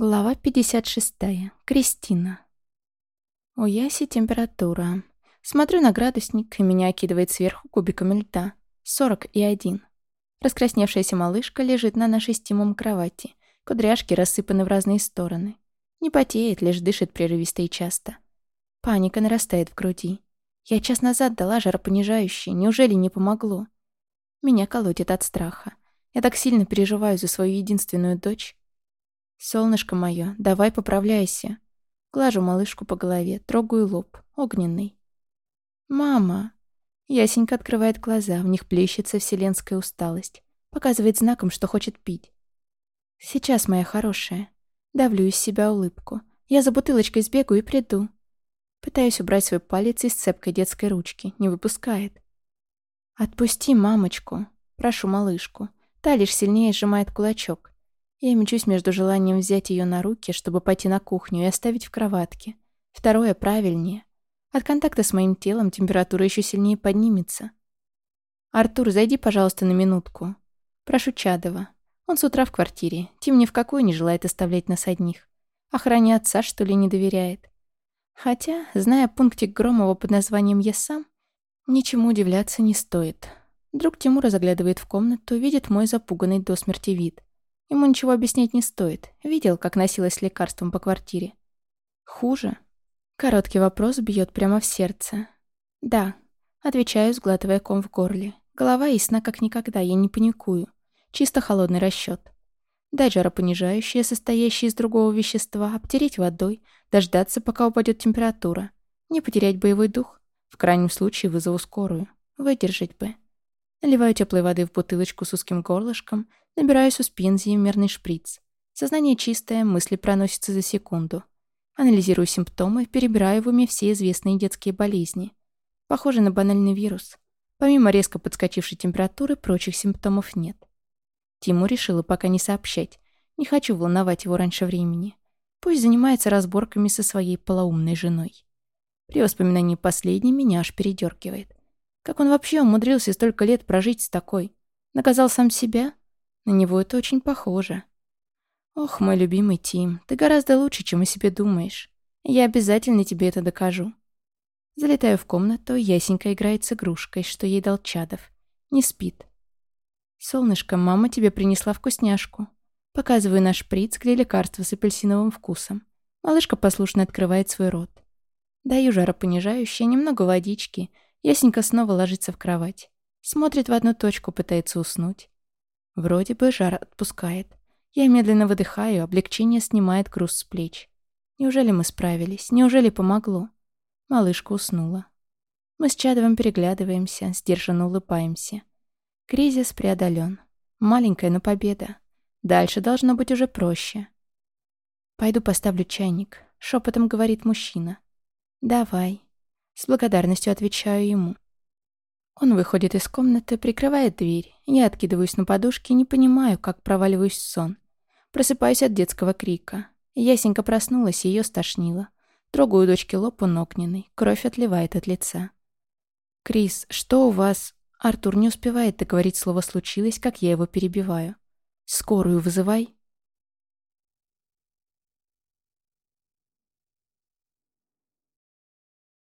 Глава 56. Кристина. У Яси температура. Смотрю на градусник, и меня окидывает сверху кубиками льда. 41. Раскрасневшаяся малышка лежит на нашей стимом кровати. Кудряшки рассыпаны в разные стороны. Не потеет, лишь дышит прерывисто и часто. Паника нарастает в груди. Я час назад дала жаропонижающее, неужели не помогло? Меня колотит от страха. Я так сильно переживаю за свою единственную дочь, «Солнышко мое, давай поправляйся». Глажу малышку по голове, трогаю лоб, огненный. «Мама!» Ясенька открывает глаза, в них плещется вселенская усталость. Показывает знаком, что хочет пить. «Сейчас, моя хорошая». Давлю из себя улыбку. Я за бутылочкой сбегу и приду. Пытаюсь убрать свой палец из цепкой детской ручки. Не выпускает. «Отпусти мамочку!» Прошу малышку. Та лишь сильнее сжимает кулачок. Я мечусь между желанием взять ее на руки, чтобы пойти на кухню и оставить в кроватке. Второе правильнее. От контакта с моим телом температура еще сильнее поднимется. «Артур, зайди, пожалуйста, на минутку». Прошу Чадова. Он с утра в квартире. Тим ни в какую не желает оставлять нас одних. Охране отца, что ли, не доверяет. Хотя, зная пунктик Громова под названием «Я сам», ничему удивляться не стоит. Друг Тимура заглядывает в комнату, видит мой запуганный до смерти вид. Ему ничего объяснять не стоит. Видел, как носилась лекарством по квартире. Хуже? Короткий вопрос бьет прямо в сердце. Да. Отвечаю, сглатывая ком в горле. Голова ясна как никогда, я не паникую. Чисто холодный расчет. Дать жаропонижающее, состоящее из другого вещества, обтереть водой, дождаться, пока упадет температура. Не потерять боевой дух. В крайнем случае вызову скорую. Выдержать бы. Наливаю теплой воды в бутылочку с узким горлышком, набираю суспензии мерный шприц. Сознание чистое, мысли проносятся за секунду. Анализирую симптомы, перебираю в уме все известные детские болезни. Похоже на банальный вирус. Помимо резко подскочившей температуры, прочих симптомов нет. Тиму решила пока не сообщать. Не хочу волновать его раньше времени. Пусть занимается разборками со своей полоумной женой. При воспоминании последней меня аж передергивает. Как он вообще умудрился столько лет прожить с такой? Наказал сам себя? На него это очень похоже. Ох, мой любимый Тим, ты гораздо лучше, чем о себе думаешь. Я обязательно тебе это докажу. Залетаю в комнату, Ясенька играет с игрушкой, что ей дал Чадов. Не спит. «Солнышко, мама тебе принесла вкусняшку». Показываю наш шприц, где лекарство с апельсиновым вкусом. Малышка послушно открывает свой рот. Даю жаропонижающее, немного водички — Ясенька снова ложится в кровать. Смотрит в одну точку, пытается уснуть. Вроде бы жар отпускает. Я медленно выдыхаю, облегчение снимает груз с плеч. Неужели мы справились? Неужели помогло? Малышка уснула. Мы с Чадовым переглядываемся, сдержанно улыбаемся. Кризис преодолен. Маленькая, но победа. Дальше должно быть уже проще. «Пойду поставлю чайник», — шепотом говорит мужчина. «Давай», с благодарностью отвечаю ему. Он выходит из комнаты, прикрывает дверь. Я откидываюсь на подушке и не понимаю, как проваливаюсь в сон. Просыпаюсь от детского крика. Ясенька проснулась, ее стошнило. Трогаю дочке лоб, он огненный. Кровь отливает от лица. «Крис, что у вас...» Артур не успевает договорить слово «случилось», как я его перебиваю. «Скорую вызывай».